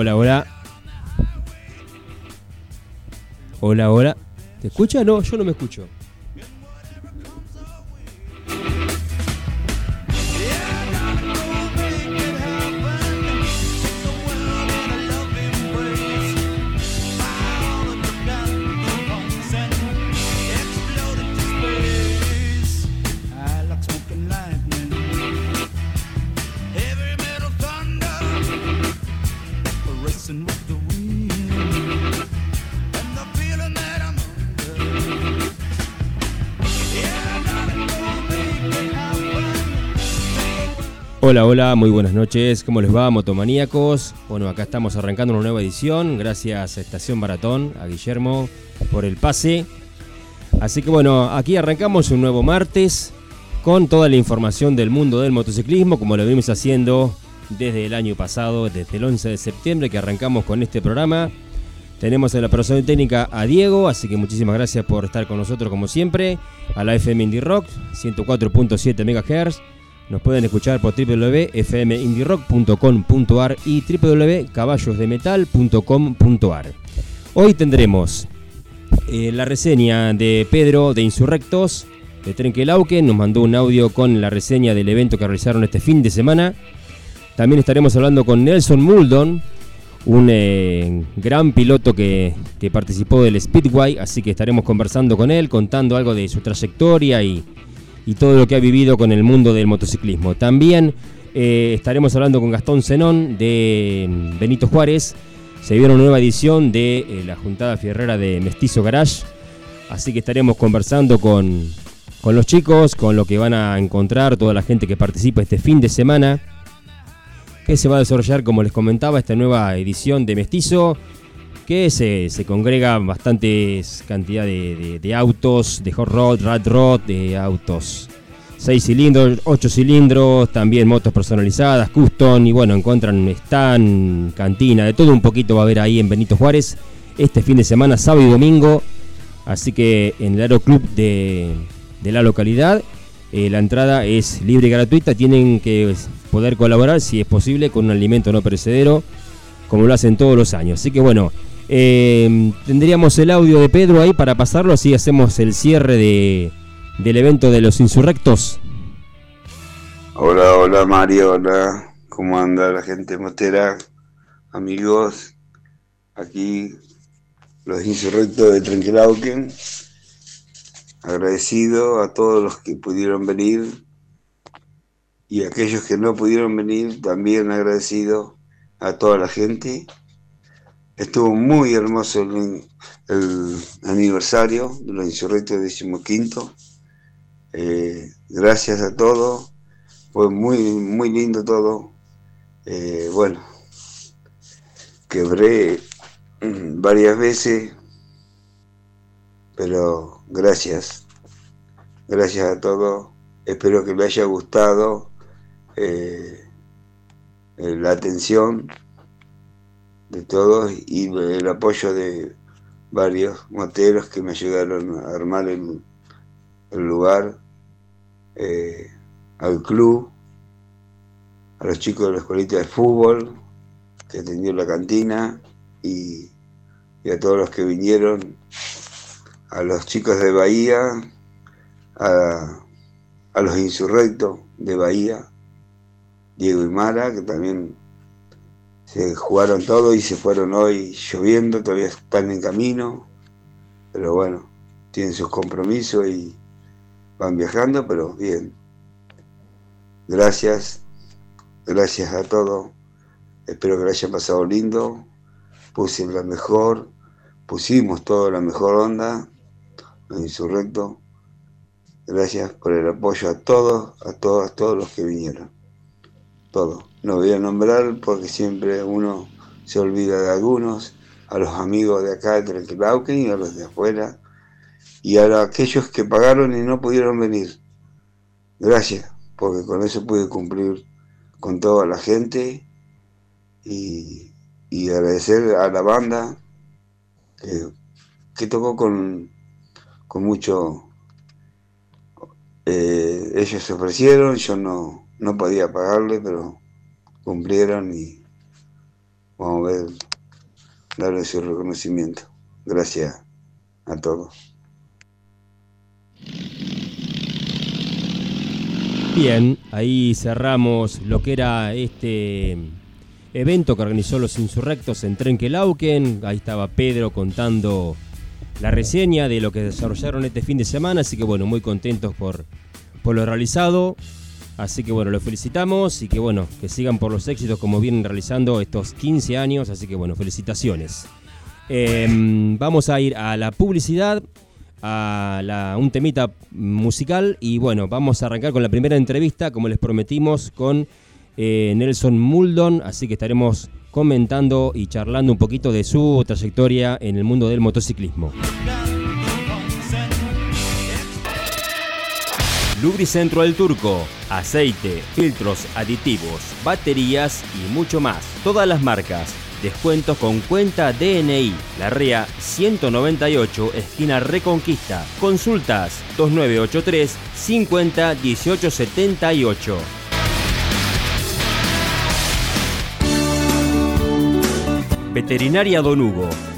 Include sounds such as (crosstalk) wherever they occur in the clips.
Hola, hola. Hola, hola. ¿Te escucha? No, yo no me escucho. Hola, hola, muy buenas noches. ¿Cómo les va, motomaníacos? Bueno, acá estamos arrancando una nueva edición. Gracias a Estación Baratón, a Guillermo, por el pase. Así que bueno, aquí arrancamos un nuevo martes con toda la información del mundo del motociclismo, como lo venimos haciendo desde el año pasado, desde el 11 de septiembre que arrancamos con este programa. Tenemos en la persona técnica a Diego, así que muchísimas gracias por estar con nosotros como siempre. A la FM Indie Rock, 104.7 MHz nos pueden escuchar por www.fmindierock.com.ar y www.caballosdemetal.com.ar. Hoy tendremos eh, la reseña de Pedro de Insurrectos de Trenquelauque. Nos mandó un audio con la reseña del evento que realizaron este fin de semana. También estaremos hablando con Nelson Muldon, un eh, gran piloto que, que participó del Speedway. Así que estaremos conversando con él, contando algo de su trayectoria y y todo lo que ha vivido con el mundo del motociclismo. También eh, estaremos hablando con Gastón Zenón de Benito Juárez. Se viene una nueva edición de eh, la Juntada Fierrera de Mestizo Garage. Así que estaremos conversando con, con los chicos, con lo que van a encontrar, toda la gente que participa este fin de semana. Que se va a desarrollar, como les comentaba, esta nueva edición de Mestizo que se, se congrega bastantes cantidad de, autos, de hot rod, rat rod, de autos. 6 cilindros, 8 cilindros, también motos personalizadas, custom y bueno, encuentran stand, cantina, de todo un poquito va a haber ahí en Benito Juárez este fin de semana, sábado y domingo, así que en el aeroclub de, de la localidad eh, la entrada es libre y gratuita, tienen que poder colaborar si es posible con un alimento no perecedero, como lo hacen todos los años. Así que bueno, eh, tendríamos el audio de Pedro ahí para pasarlo, así hacemos el cierre de, del evento de los insurrectos. Hola, hola Mario, hola, ¿cómo anda la gente motera? Amigos, aquí los insurrectos de Trenquelauquen. Agradecido a todos los que pudieron venir y a aquellos que no pudieron venir, también agradecido a toda la gente Estuvo muy hermoso el, aniversario de los insurrectos decimoquinto. Eh, gracias a todos. Fue muy, muy lindo todo. Eh, bueno, quebré (clears throat) varias veces, pero gracias. Gracias a todos. Espero que les haya gustado eh, la atención de todos y el apoyo de varios moteros que me ayudaron a armar el, lugar, eh, al club, a los chicos de la escuelita de fútbol, que atendió la cantina y, a todos los que vinieron, a los chicos de Bahía, a, a los insurrectos de Bahía, Diego y Mara, que también se jugaron todo y se fueron hoy lloviendo, todavía están en camino, pero bueno, tienen sus compromisos y van viajando, pero bien. Gracias, gracias a todos. Espero que lo hayan pasado lindo. Puse la mejor, pusimos toda la mejor onda, los insurrectos. Gracias por el apoyo a todos, a todos, a todos los que vinieron. Todos. No voy a nombrar porque siempre uno se olvida de algunos, a los amigos de acá de Trenquilauquen y a los de afuera, y a aquellos que pagaron y no pudieron venir. Gracias porque con eso pude cumplir con toda la gente y, agradecer a la banda que, tocó con, con mucho... Eh, ellos se ofrecieron, yo no, no podía pagarle, pero cumplieron y vamos a ver, darle su reconocimiento. Gracias a todos. Bien, ahí cerramos lo que era este evento que organizó los insurrectos en Trenquelauquen. Ahí estaba Pedro contando la reseña de lo que desarrollaron este fin de semana, así que bueno, muy contentos por, por lo realizado. Así que bueno, los felicitamos y que bueno, que sigan por los éxitos como vienen realizando estos 15 años, así que bueno, felicitaciones. Em, vamos a ir a la publicidad a un temita musical y bueno, vamos a arrancar con la primera entrevista, como les prometimos, con eh, Nelson Muldon, así que estaremos comentando y charlando un poquito de su trayectoria en el mundo del motociclismo. Lubricentro del Turco, aceite, filtros aditivos, baterías y mucho más. Todas las marcas Descuentos con cuenta DNI. La REA 198, esquina Reconquista. Consultas 2983 50 1878. Veterinaria Don Hugo.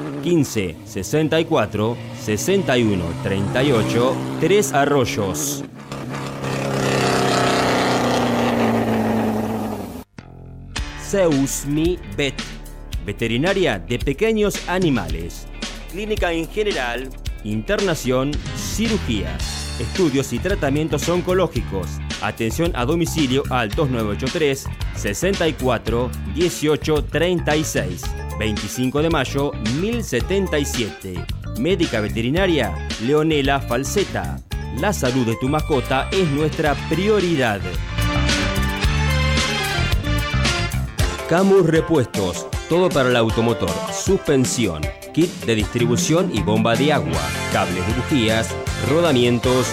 15 64 61 38 3 Arroyos. Zeus Mi Vet. Veterinaria de pequeños animales. Clínica en general, internación, cirugías estudios y tratamientos oncológicos. Atención a domicilio al 2983 64 18 36. 25 de mayo 1077. Médica veterinaria Leonela Falseta. La salud de tu mascota es nuestra prioridad. Camus Repuestos, todo para el automotor, suspensión, kit de distribución y bomba de agua, cables de bujías, rodamientos,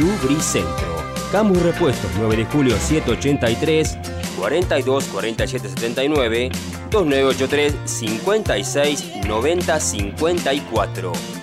Lubricentro. Camus Repuestos 9 de julio 783 42 47 79 2983 56 90 54.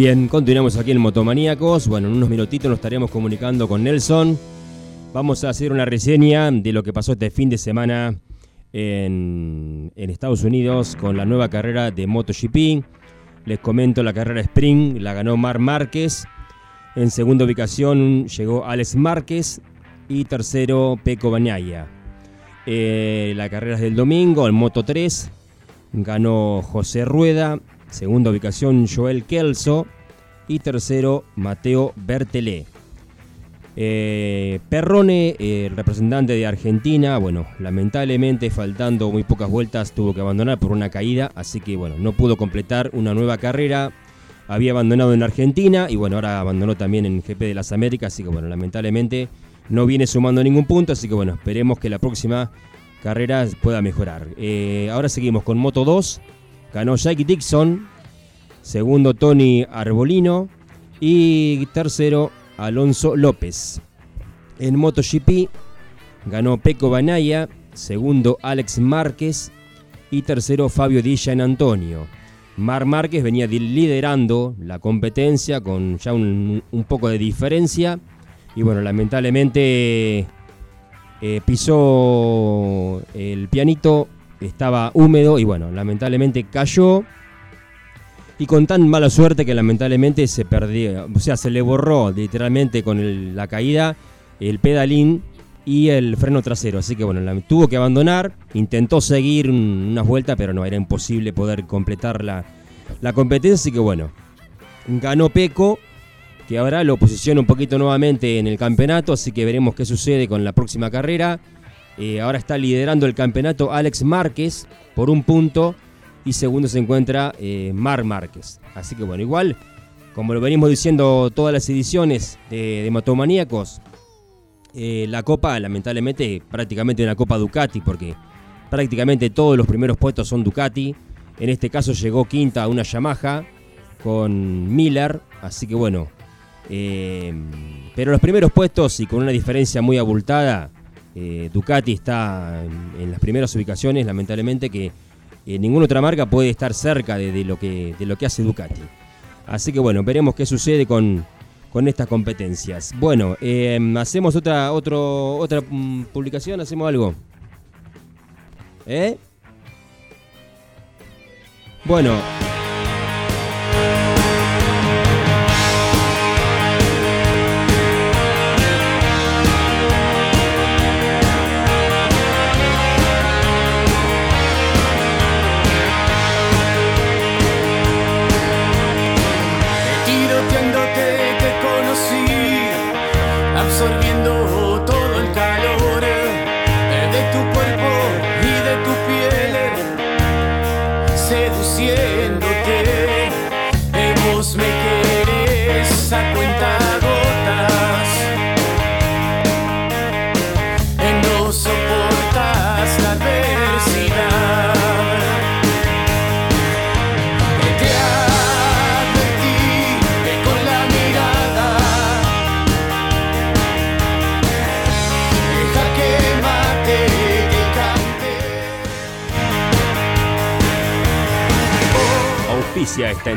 Bien, continuamos aquí en Motomaníacos. Bueno, en unos minutitos nos estaremos comunicando con Nelson. Vamos a hacer una reseña de lo que pasó este fin de semana en, Estados Unidos con la nueva carrera de MotoGP. Les comento la carrera Spring, la ganó Mar Márquez. En segunda ubicación llegó Alex Márquez y tercero Peco Bañaya. Eh, la carrera del domingo, el Moto 3, ganó José Rueda. Segunda ubicación Joel Kelso y tercero Mateo Bertelé. Eh, Perrone, el representante de Argentina, bueno, lamentablemente faltando muy pocas vueltas tuvo que abandonar por una caída, así que bueno, no pudo completar una nueva carrera. Había abandonado en Argentina y bueno, ahora abandonó también en GP de las Américas, así que bueno, lamentablemente no viene sumando ningún punto, así que bueno, esperemos que la próxima carrera pueda mejorar. Eh, ahora seguimos con Moto 2, ganó Jake Dixon, segundo Tony Arbolino y tercero Alonso López. En MotoGP ganó Peco Banaya, segundo Alex Márquez y tercero Fabio Di Gian Antonio. Mar Márquez venía liderando la competencia con ya un, poco de diferencia y bueno, lamentablemente eh, pisó el pianito, estaba húmedo y bueno, lamentablemente cayó y con tan mala suerte que lamentablemente se perdió, o sea, se le borró literalmente con la caída el pedalín y el freno trasero. Así que bueno, tuvo que abandonar, intentó seguir unas vueltas, pero no, era imposible poder completar la, competencia. Así que bueno, ganó Peco, que ahora lo posiciona un poquito nuevamente en el campeonato, así que veremos qué sucede con la próxima carrera. Eh, ahora está liderando el campeonato Alex Márquez por un punto y segundo se encuentra eh, Mar Márquez. Así que bueno, igual, como lo venimos diciendo todas las ediciones de, de eh, la Copa lamentablemente prácticamente una Copa Ducati, porque prácticamente todos los primeros puestos son Ducati. En este caso llegó quinta una Yamaha con Miller, así que bueno. Eh, pero los primeros puestos y con una diferencia muy abultada, Ducati está en las primeras ubicaciones, lamentablemente que eh, ninguna otra marca puede estar cerca de, lo que, hace Ducati. Así que bueno, veremos qué sucede con, estas competencias. Bueno, em, hacemos otra, otra mm, publicación, hacemos algo. ¿Eh? Bueno.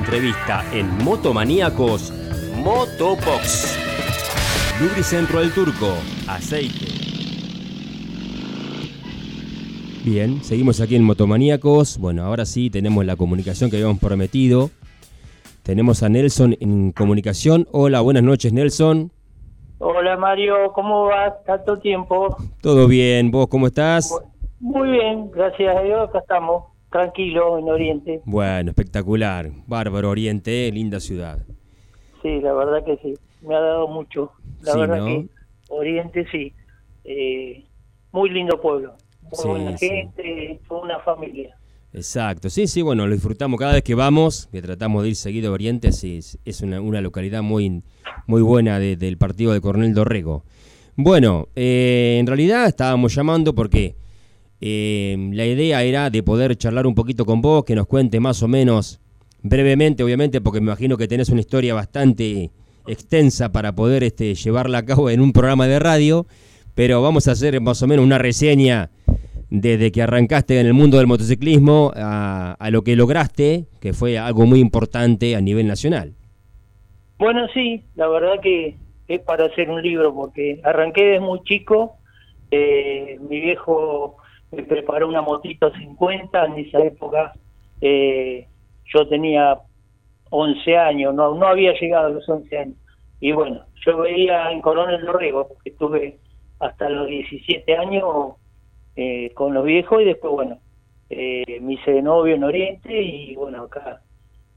Entrevista en Motomaníacos Motobox. Lubricentro del Turco, aceite. Bien, seguimos aquí en Motomaníacos. Bueno, ahora sí tenemos la comunicación que habíamos prometido. Tenemos a Nelson en comunicación. Hola, buenas noches, Nelson. Hola, Mario, ¿cómo vas? Tanto tiempo. Todo bien, ¿vos cómo estás? Muy bien, gracias a Dios, acá estamos tranquilo en Oriente. Bueno, espectacular. Bárbaro Oriente, linda ciudad. Sí, la verdad que sí. Me ha dado mucho. La verdad que Oriente sí. Eh, muy lindo pueblo. Muy buena gente, una familia. Exacto, sí, sí, bueno, lo disfrutamos cada vez que vamos, que tratamos de ir seguido a Oriente, sí, es una, una localidad muy, muy buena del partido de Coronel Dorrego. Bueno, eh, en realidad estábamos llamando porque eh, la idea era de poder charlar un poquito con vos, que nos cuente más o menos, brevemente, obviamente, porque me imagino que tenés una historia bastante extensa para poder este, llevarla a cabo en un programa de radio, pero vamos a hacer más o menos una reseña desde que arrancaste en el mundo del motociclismo a, lo que lograste, que fue algo muy importante a nivel nacional. Bueno, sí, la verdad que es para hacer un libro, porque arranqué desde muy chico, eh, mi viejo me preparó una motito 50, en esa época eh, yo tenía 11 años, no, no había llegado a los 11 años. Y bueno, yo veía en Coronel Dorrego, porque estuve hasta los 17 años eh, con los viejos y después, bueno, eh, me hice de novio en Oriente y bueno, acá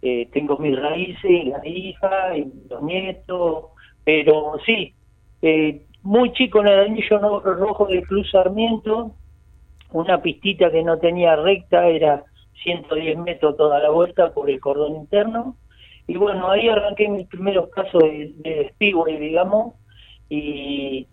eh, tengo mis raíces y la hija y los nietos, pero sí, eh, muy chico en el anillo rojo del Club Sarmiento, una pistita que no tenía recta, era 110 metros toda la vuelta por el cordón interno, y bueno, ahí arranqué mis primeros casos de, de digamos, y,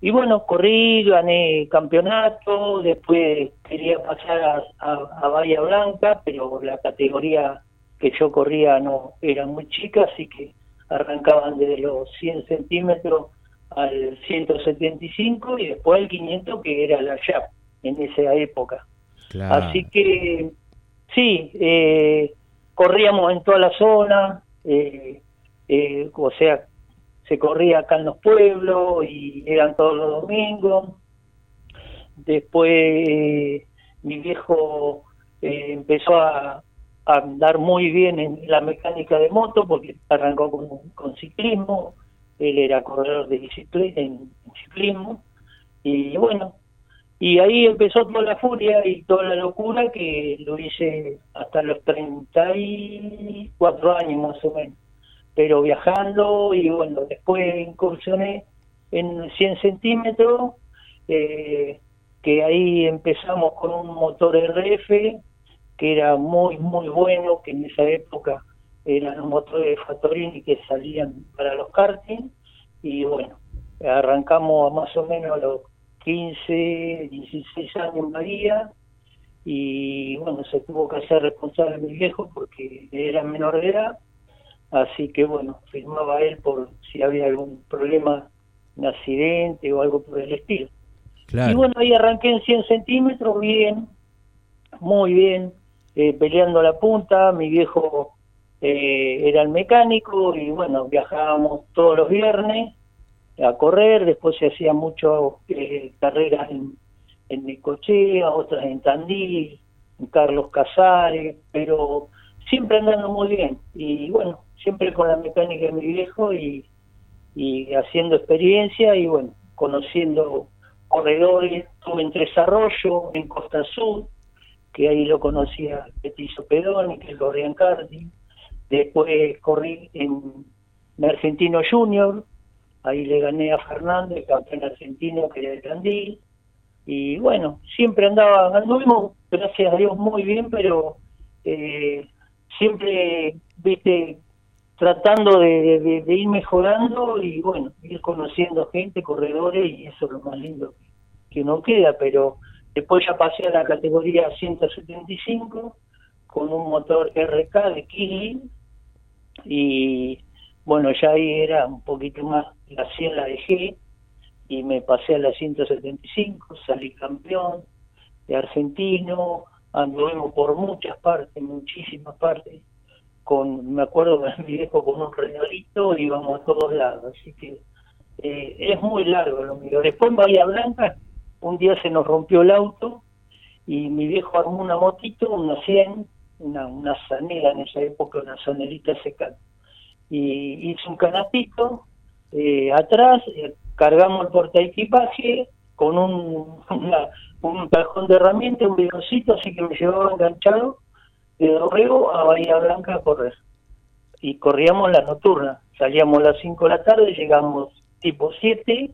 y bueno, corrí, gané campeonato, después quería pasar a, Bahía Blanca, pero la categoría que yo corría no era muy chica, así que arrancaban desde los 100 centímetros al 175 y después el 500 que era la YAP en esa época. Así que sí, eh, corríamos en toda la zona, eh, eh, o sea, se corría acá en los pueblos y eran todos los domingos. Después mi viejo empezó a, andar muy bien en la mecánica de moto porque arrancó con, ciclismo, él era corredor de en ciclismo y bueno, y ahí empezó toda la furia y toda la locura que lo hice hasta los 34 años más o menos. Pero viajando y bueno, después incursioné en 100 centímetros, eh, que ahí empezamos con un motor RF que era muy, muy bueno, que en esa época eran los motores de Fatorini que salían para los karting. Y bueno, arrancamos más o menos a los 15, 16 años María y bueno, se tuvo que hacer responsable mi viejo porque era menor de edad, así que bueno, firmaba él por si había algún problema, un accidente o algo por el estilo. Y bueno, ahí arranqué en 100 centímetros, bien, muy bien, eh, peleando la punta, mi viejo eh, era el mecánico y bueno, viajábamos todos los viernes a correr, después se hacía mucho eh, carreras en, en Necochea, otras en Tandil, en Carlos Casares, pero siempre andando muy bien. Y bueno, siempre con la mecánica de mi viejo y, y haciendo experiencia y bueno, conociendo corredores, estuve en Tres Arroyos, en Costa Sur, que ahí lo conocía Petizo Pedoni, que corría en karting, después corrí en Argentino Junior, ahí le gané a Fernando, el campeón argentino que era de Tandil, y bueno, siempre andaba, anduvimos, gracias a Dios, muy bien, pero eh, siempre, viste, tratando de, ir mejorando y bueno, ir conociendo gente, corredores, y eso es lo más lindo que, no queda, pero después ya pasé a la categoría 175 con un motor RK de Killing y bueno, ya ahí era un poquito más, la 100 la dejé y me pasé a la 175, salí campeón de argentino, anduvimos por muchas partes, muchísimas partes, con, me acuerdo que mi viejo con un regalito íbamos a todos lados, así que eh, es muy largo lo mío. Después en Bahía Blanca, un día se nos rompió el auto y mi viejo armó una motito, una 100, una, una sanera en esa época, una sanerita seca y hice un canastito eh, atrás, eh, cargamos el porta equipaje con un, un cajón de herramientas, un bidoncito, así que me llevaba enganchado de Dorrego a Bahía Blanca a correr. Y corríamos la nocturna, salíamos a las 5 de la tarde, llegamos tipo 7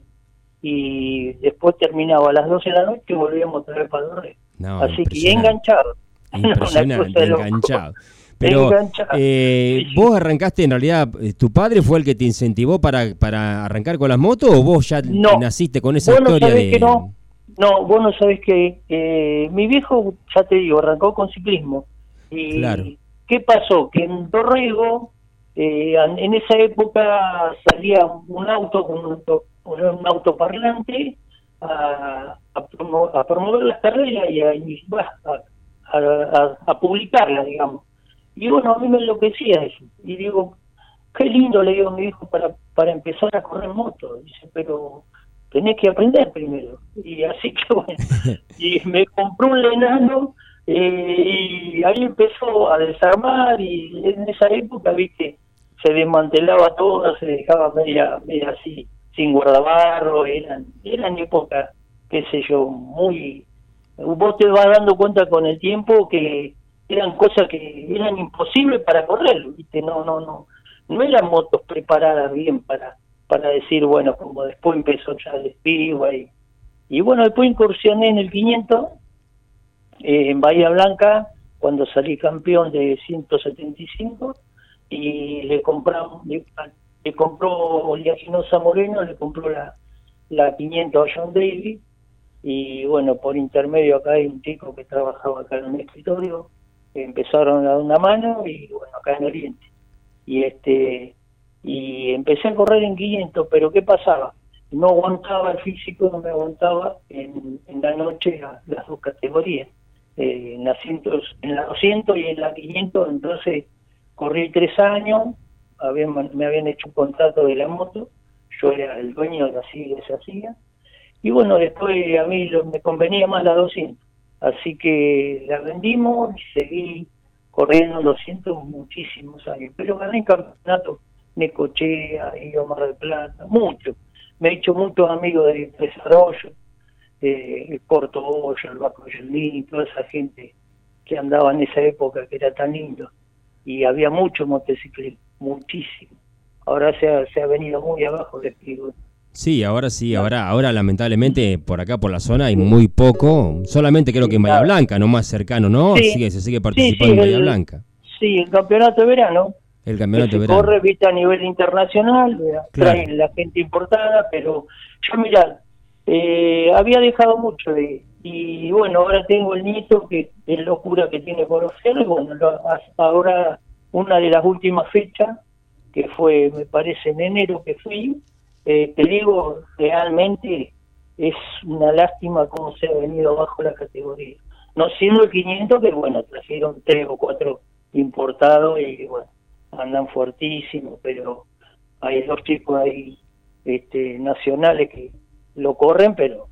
y después terminaba a las 12 de la noche y volvíamos a traer para Dorrego. así que enganchado. Impresionante, enganchado. (laughs) Pero eh, vos arrancaste, en realidad, eh, ¿tu padre fue el que te incentivó para, para arrancar con las motos o vos ya naciste con esa historia de...? Que no, no, vos no sabés que eh, mi viejo, ya te digo, arrancó con ciclismo. Y claro. ¿Qué pasó? Que en Torrego, eh, en esa época salía un auto con un, un autoparlante a, a, promover las carreras y a, a, a publicarlas, digamos. Y bueno, a mí me enloquecía eso. Y digo, qué lindo, le digo a mi hijo, para, para empezar a correr moto. Dice, pero tenés que aprender primero. Y así que (laughs) bueno, y me compró un lenano eh, y ahí empezó a desarmar y en esa época, viste, se desmantelaba todo, se dejaba media, media así, sin guardabarro, eran, eran épocas, qué sé yo, muy... Vos te vas dando cuenta con el tiempo que eran cosas que eran imposibles para correr, viste, no, no, no, no eran motos preparadas bien para para decir, bueno, como después empezó ya el Speedway. Y bueno, después incursioné en el 500, eh, en Bahía Blanca, cuando salí campeón de 175, y le compramos, le, compró Oliaginosa Moreno, le compró la, la 500 a John Daly, y bueno, por intermedio acá hay un chico que trabajaba acá en un escritorio, empezaron a una mano, y bueno, acá en Oriente. Y este y empecé a correr en 500, pero ¿qué pasaba? No aguantaba el físico, no me aguantaba en, la noche las dos categorías, eh, en, la en la 200 y en la 500, entonces corrí tres años, me habían hecho un contrato de la moto, yo era el dueño de la silla que se hacía, y bueno, después a mí me convenía más la 200, así que la vendimos y seguí corriendo 200 muchísimos años, pero gané campeonato Necochea, a Mar del Plata, mucho. Me he hecho muchos amigos de desarrollo, eh, el Porto Hoyo, el Baco Yelín, toda esa gente que andaba en esa época que era tan lindo. Y había mucho motociclismo, muchísimo. Ahora se ha, se ha venido muy abajo, les digo. Sí, ahora sí, ahora, ahora lamentablemente por acá por la zona hay muy poco, solamente creo que en Bahía Blanca, no más cercano, ¿no? Sigue, se sigue participando en Bahía Blanca. Sí, el campeonato de verano, el campeonato se corre viste a nivel internacional traen la gente importada pero yo mira eh, había dejado mucho de y bueno ahora tengo el nieto que es locura que tiene por hacer y bueno ahora una de las últimas fechas que fue me parece en enero que fui eh, te digo realmente es una lástima cómo se ha venido abajo la categoría no siendo el 500 que bueno trajeron tres o cuatro importados y bueno andan fuertísimos, pero hay dos chicos ahí este, nacionales que lo corren, pero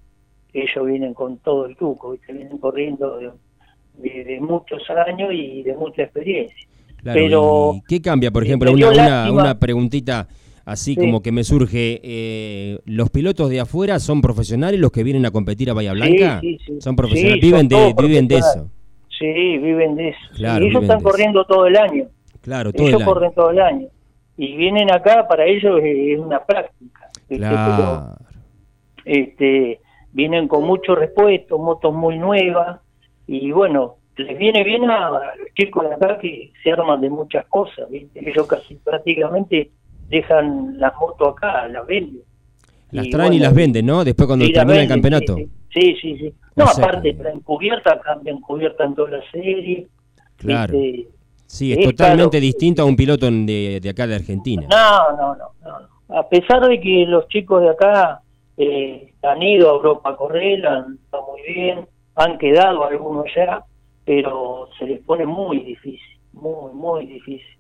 ellos vienen con todo el truco, ¿viste? vienen corriendo de, muchos años y de mucha experiencia. pero ¿Qué cambia, por ejemplo, una, una, preguntita así como que me surge, eh, ¿los pilotos de afuera son profesionales los que vienen a competir a Bahía Blanca? Sí, son profesionales, viven, de, viven de eso. Sí, viven de eso. y ellos están corriendo todo el año. Claro, todo ellos corren todo el año. Y vienen acá, para ellos es una práctica. Claro. Este, vienen con mucho respeto, motos muy nuevas, y bueno, les viene bien a, los chicos de acá que se arman de muchas cosas, ¿viste? ellos casi prácticamente dejan las motos acá, las venden. Las traen y las venden, ¿no? Después cuando termina el campeonato. Sí, sí, sí. No, aparte traen cubierta, cambian cubierta en toda la serie. Claro. Sí, es, totalmente distinto a un piloto de, acá de Argentina. No, no, no, no, A pesar de que los chicos de acá eh, han ido a Europa a correr, han estado muy bien, han quedado algunos ya, pero se les pone muy difícil, muy, muy difícil.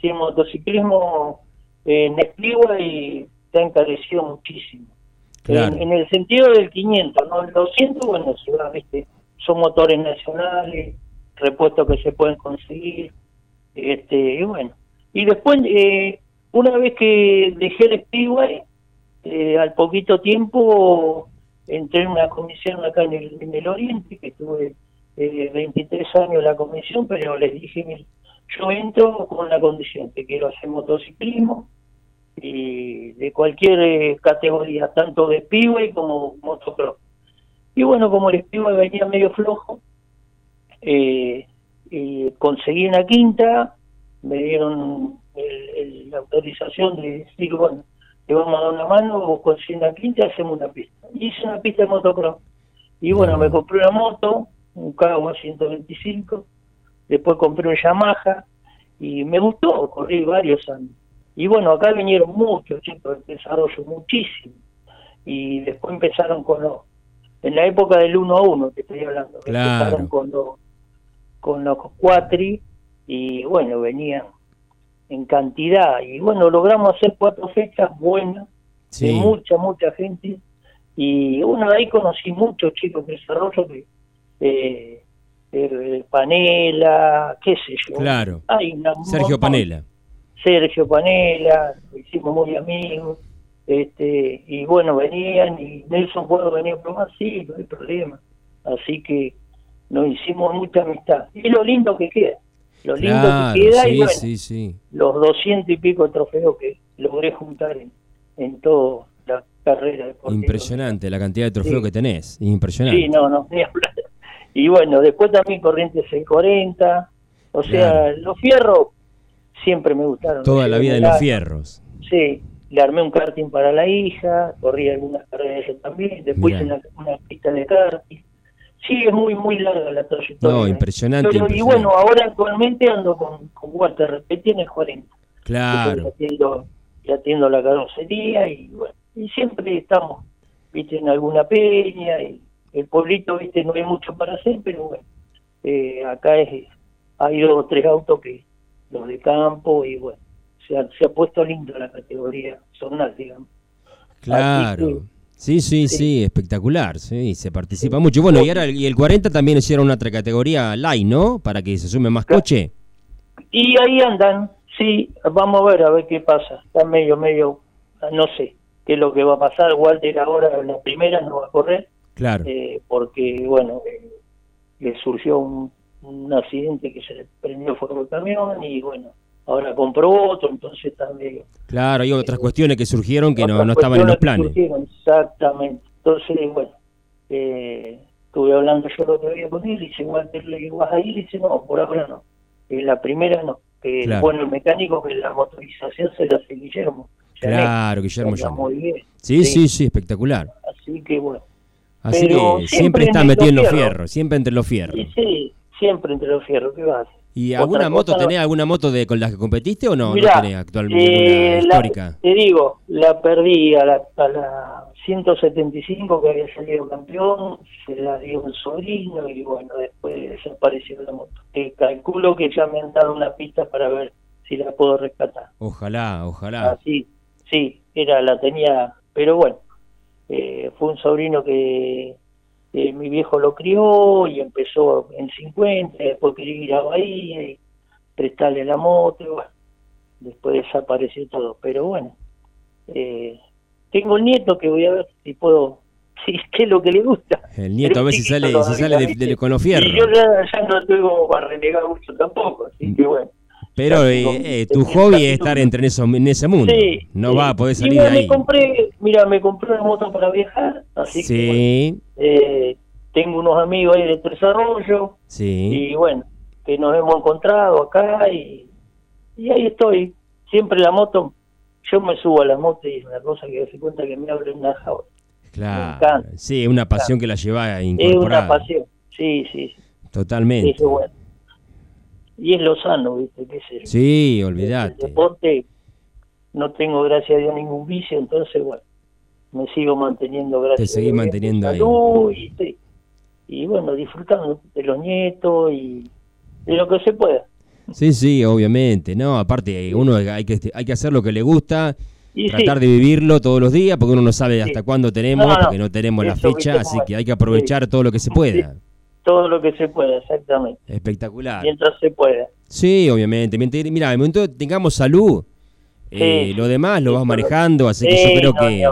Sí, el motociclismo en y se ha encarecido muchísimo. En, el sentido del 500, ¿no? El 200, bueno, ¿viste? son motores nacionales, repuestos que se pueden conseguir, este, y bueno, y después, eh, una vez que dejé el Speedway, eh, al poquito tiempo entré en una comisión acá en el, en el Oriente, que tuve eh, 23 años en la comisión, pero les dije, yo entro con la condición que quiero hacer motociclismo y de cualquier eh, categoría, tanto de Speedway como motocross. Y bueno, como el Speedway venía medio flojo, eh, y conseguí una quinta, me dieron la autorización de decir, bueno, le vamos a dar una mano, vos conseguí una quinta y hacemos una pista. hice una pista de motocross. Y bueno, me compré una moto, un Kawa 125, después compré un Yamaha y me gustó, corrí varios años. Y bueno, acá vinieron muchos chicos de desarrollo, muchísimo. Y después empezaron con los, en la época del 1 a 1 que estoy hablando, empezaron con los con los cuatri y bueno, venían en cantidad. Y bueno, logramos hacer cuatro fechas buenas, de mucha, mucha gente. Y bueno, ahí conocí muchos chicos de desarrollo que... Eh, eh, Panela, qué sé yo. Claro. Sergio Panela. Sergio Panela, hicimos muy amigos. Este, y bueno, venían y Nelson puedo venir a probar, sí, no hay problema. Así que nos hicimos mucha amistad. Y lo lindo que queda, lo lindo que queda y bueno, los doscientos y pico trofeos que logré juntar en, en toda la carrera. Impresionante la cantidad de trofeos que tenés, impresionante. Sí, no, no, ni hablar. Y bueno, después también Corrientes 640, o sea, los fierros siempre me gustaron. Toda la vida de los fierros. Sí, le armé un karting para la hija, corrí algunas carreras también, después una, una, pista de karting. Sí, es muy, muy larga la trayectoria. No, impresionante, Y bueno, ahora actualmente ando con, con Walter Repetti en el 40. Claro. Y atiendo, la carrocería y bueno, y siempre estamos, viste, en alguna peña y el pueblito, viste, no hay mucho para hacer, pero bueno, eh, acá es, hay dos o tres autos que los de campo y bueno, se ha, se ha puesto lindo la categoría zonal, digamos. Claro. sí, sí, sí, espectacular, sí, se participa mucho. Bueno, y ahora y el 40 también hicieron otra categoría light, ¿no? Para que se sume más coche. Y ahí andan, sí, vamos a ver, a ver qué pasa. Está medio, medio, no sé qué es lo que va a pasar. Walter ahora en la primera no va a correr. Claro. Eh, porque, bueno, eh, le surgió un, accidente que se le prendió fuego el camión y, bueno, ahora compró otro, entonces también... Claro, hay otras cuestiones que surgieron que no, no estaban en los planes. exactamente. Entonces, bueno, eh, estuve hablando yo el otro día con él y dice, Walter, ¿le vas a ir? Y dice, no, por ahora no. La primera no. Que, Bueno, el mecánico que la motorización se la hace Guillermo. Claro, Guillermo ya. Muy bien. Sí, sí, sí, espectacular. Así que bueno. Así que siempre, está metiendo fierro, siempre entre los fierros. Sí, siempre entre los fierros, ¿qué vas? ¿Y alguna moto, tenés alguna moto de con las que competiste o no? ¿No tenés actualmente eh, histórica? te digo, la perdí a la, a la 175 que había salido campeón, se la dio un sobrino y bueno, después desapareció la moto. Te calculo que ya me han dado una pista para ver si la puedo rescatar. Ojalá, ojalá. Así, sí, era, la tenía, pero bueno, eh, fue un sobrino que mi viejo lo crió y empezó en 50, después quería ir a Bahía y prestarle la moto, y bueno, después desapareció todo, pero bueno, eh, tengo el nieto que voy a ver si puedo, (laughs) si qué es lo que le gusta. El nieto a ver si sale, si sale con los fierros. Y yo ya, no estoy como para renegar mucho tampoco, así mm. que bueno. Pero eh, eh, tu hobby es estar entre eso, en ese mundo. no va a poder salir de ahí. Me compré, mira, me compré una moto para viajar, así que eh, tengo unos amigos ahí de Tres Arroyos. Y bueno, que nos hemos encontrado acá y, y ahí estoy. Siempre la moto, yo me subo a la moto y es una cosa que se cuenta que me abre una jaula. Claro, sí, es una pasión que la lleva a incorporar. Es una pasión, sí, sí. Totalmente. Eso, bueno y es lo sano, ¿viste? ¿Qué es Sí, olvidate. El deporte no tengo, gracias a Dios, ningún vicio, entonces, bueno, me sigo manteniendo, gracias Te seguís manteniendo ahí. Y, y, bueno, disfrutando de los nietos y de lo que se pueda. Sí, sí, obviamente, ¿no? Aparte, uno hay que, hay que hacer lo que le gusta, tratar de vivirlo todos los días, porque uno no sabe hasta cuándo tenemos, porque no tenemos la fecha, así que hay que aprovechar todo lo que se pueda todo lo que se pueda, exactamente. Espectacular. Mientras se pueda. Sí, obviamente. Mira, el momento que tengamos salud, eh, lo demás lo vas manejando, así que yo creo que,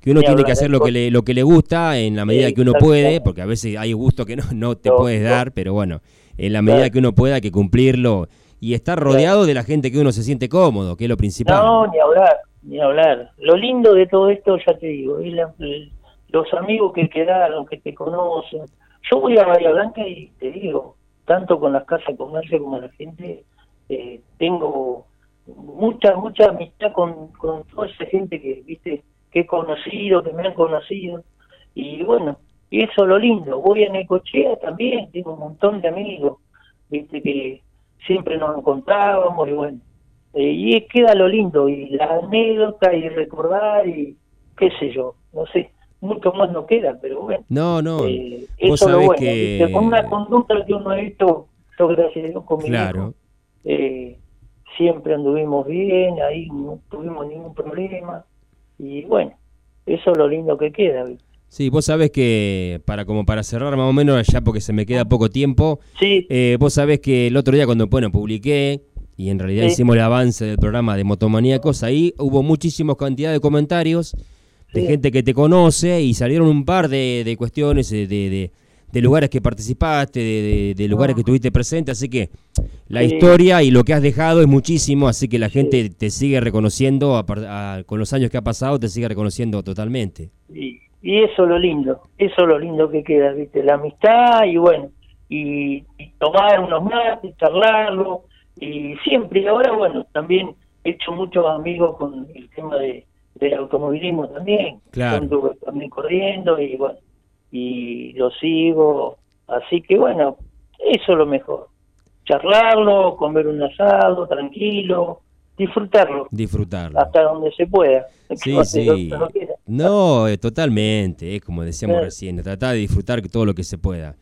que uno tiene que hacer lo que, le, lo que le gusta en la medida que uno puede, porque a veces hay gusto que no, no te puedes dar, pero bueno, en la medida que uno pueda hay que cumplirlo y estar rodeado de la gente que uno se siente cómodo, que es lo principal. No, ni hablar, ni hablar. Lo lindo de todo esto, ya te digo, es los amigos que quedaron, que te conocen, yo voy a Bahía Blanca y te digo, tanto con las casas de comercio como la gente, eh, tengo mucha, mucha amistad con, con toda esa gente que, viste, que he conocido, que me han conocido. Y bueno, y eso es lo lindo. Voy a Necochea también, tengo un montón de amigos, viste, que siempre nos encontrábamos y bueno. Eh, y queda lo lindo, y la anécdota y recordar y qué sé yo, no sé mucho más no queda, pero bueno. No, no. Eh, eso lo bueno. Con una conducta que uno ha visto, yo gracias a Dios conmigo, claro. eh, siempre anduvimos bien, ahí no tuvimos ningún problema. Y bueno, eso es lo lindo que queda. Sí, vos sabés que, para como para cerrar más o menos, ya porque se me queda poco tiempo, sí. Eh, vos sabés que el otro día cuando bueno, publiqué y en realidad hicimos el avance del programa de Motomaníacos, ahí hubo muchísimas cantidad de comentarios de gente que te conoce y salieron un par de, de cuestiones de, de, de, lugares que participaste, de, lugares que estuviste presente, así que la historia y lo que has dejado es muchísimo, así que la gente te sigue reconociendo, con los años que ha pasado, te sigue reconociendo totalmente. Y, y eso es lo lindo, eso es lo lindo que queda, ¿viste? La amistad y bueno, y, tomar unos mates, charlarlo, y siempre, y ahora bueno, también he hecho muchos amigos con el tema de del automovilismo también. Claro. también corriendo y bueno, y lo sigo. Así que bueno, eso es lo mejor. Charlarlo, comer un asado, tranquilo, disfrutarlo. Disfrutarlo. Hasta donde se pueda. (laughs) Sí, sí. No, eh, totalmente, es como decíamos recién, tratar de disfrutar todo lo que se pueda.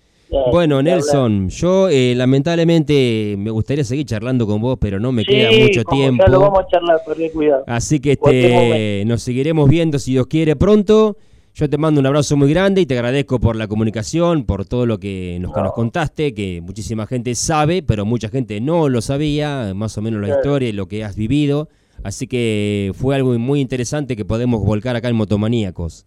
Bueno, Nelson, yo eh, lamentablemente me gustaría seguir charlando con vos, pero no me queda mucho tiempo. Ya lo vamos a charlar, cuidado. Así que este, nos seguiremos viendo si Dios quiere pronto. Yo te mando un abrazo muy grande y te agradezco por la comunicación, por todo lo que nos, nos contaste, que muchísima gente sabe, pero mucha gente no lo sabía, más o menos la historia y lo que has vivido. Así que fue algo muy interesante que podemos volcar acá en Motomaníacos.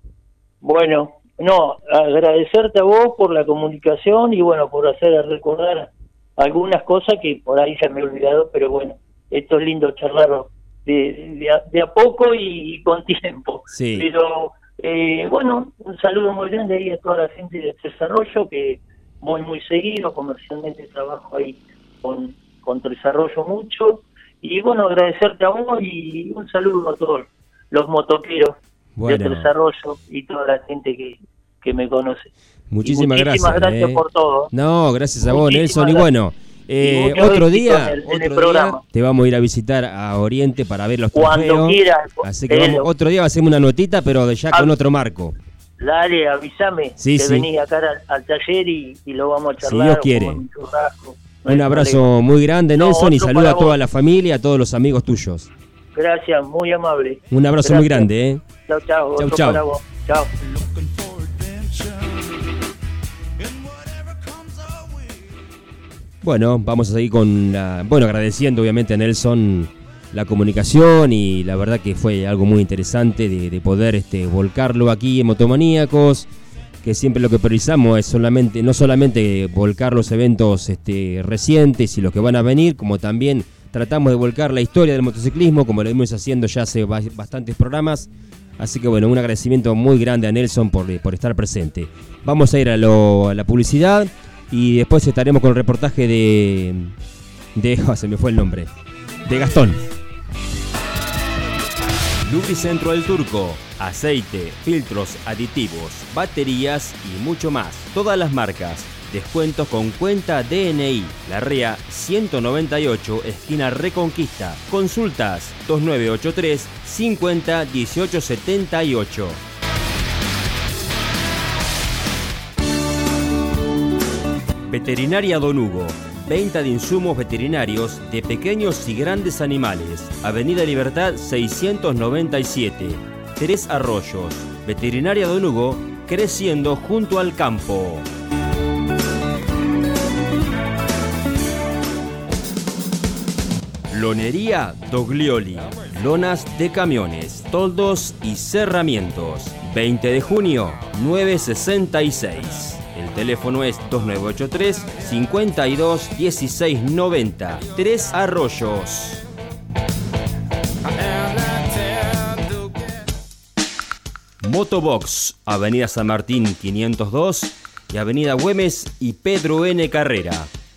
Bueno, no, agradecerte a vos por la comunicación y bueno, por hacer recordar algunas cosas que por ahí se me he olvidado, pero bueno, esto es lindo charlarlo de, de, a, poco y, con (laughs) tiempo. Sí. Pero eh, bueno, un saludo muy grande ahí a toda la gente de desarrollo que voy muy seguido, comercialmente trabajo ahí con, con desarrollo mucho. Y bueno, agradecerte a vos y un saludo a todos los motoqueros bueno. desarrollo y toda la gente que, que me conoce. Muchísimas, muchísimas gracias. eh. por todo. No, gracias a vos, Nelson. Y bueno, eh, otro día, otro día te vamos a ir a visitar a Oriente para ver los Cuando quieras. Así que vamos, otro día va a hacer una notita, pero ya con otro marco. Dale, avísame sí, que sí. venís acá al, taller y, y, lo vamos a charlar. Si Dios quiere. Un abrazo muy grande, Nelson, y saluda a toda la familia, a todos los amigos tuyos. Gracias, muy amable. Un abrazo Gracias. muy grande, ¿eh? Chao, chao. Chau. Chao. Bueno, vamos a seguir con la, bueno, agradeciendo obviamente a Nelson la comunicación y la verdad que fue algo muy interesante de, de, poder este, volcarlo aquí en Motomaníacos, que siempre lo que priorizamos es solamente, no solamente volcar los eventos este, recientes y los que van a venir, como también tratamos de volcar la historia del motociclismo, como lo venimos haciendo ya hace bastantes programas. Así que bueno, un agradecimiento muy grande a Nelson por, por estar presente. Vamos a ir a, lo, a la publicidad y después estaremos con el reportaje de... de (laughs) se me fue el nombre. De Gastón. Lubricentro del Turco. Aceite, filtros, aditivos, baterías y mucho más. Todas las marcas. Descuentos con cuenta DNI. La REA 198, esquina Reconquista. Consultas 2983 50 18 78. Veterinaria Don Hugo. Venta de insumos veterinarios de pequeños y grandes animales. Avenida Libertad 697. Tres Arroyos. Veterinaria Don Hugo, creciendo junto al campo. Lonería Doglioli. Lonas de camiones, toldos y cerramientos. 20 de junio, 966. El teléfono es 2983 52 16 90. Tres Arroyos. Motobox, Avenida San Martín 502 y Avenida Güemes y Pedro N. Carrera.